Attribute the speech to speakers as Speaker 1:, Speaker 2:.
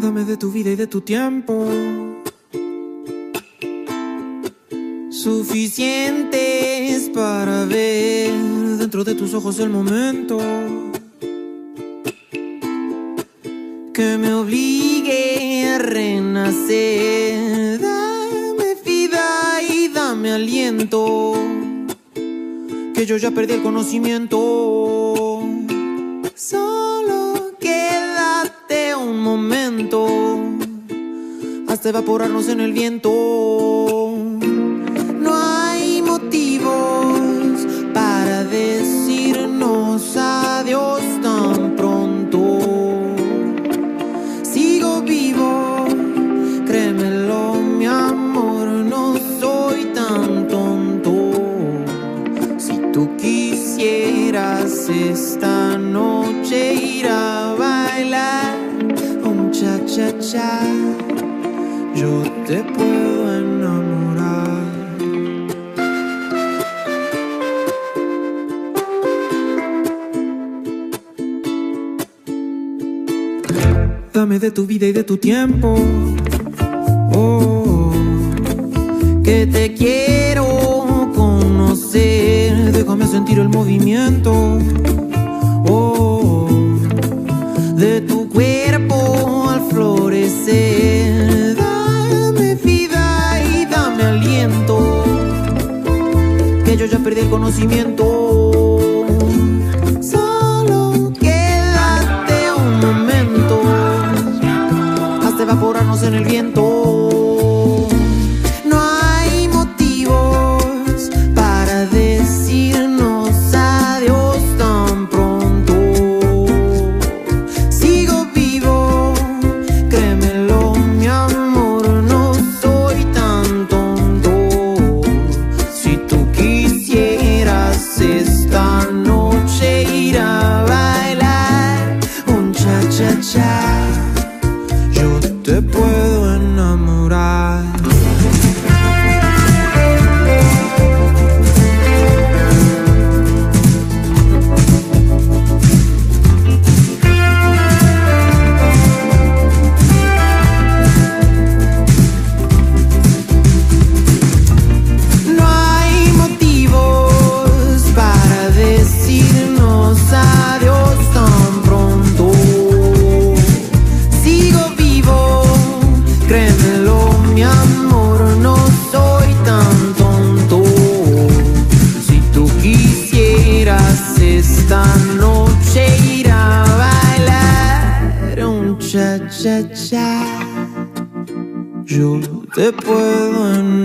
Speaker 1: Dame de tu vida y de tu tiempo. Suficientes para ver dentro de tus ojos el momento que me obligue a renacer. Dame vida y dame aliento, que yo ya perdí el conocimiento. Hasta evaporarnos en el viento. No hay motivos para decirnos adiós tan pronto. Sigo vivo, créemelo, mi amor, no soy tan tonto. Si tú quisieras esta noche ir a bailar un cha cha cha, yo te puedo enamorar. Dame de tu vida y de tu tiempo. Oh, que te quiero conocer. Déjame sentir el movimiento. Yo ya perdí el conocimiento. Solo quédate un momento hasta evaporarnos en el viento. Cha cha cha yo te puedo cha cha yo te puedo.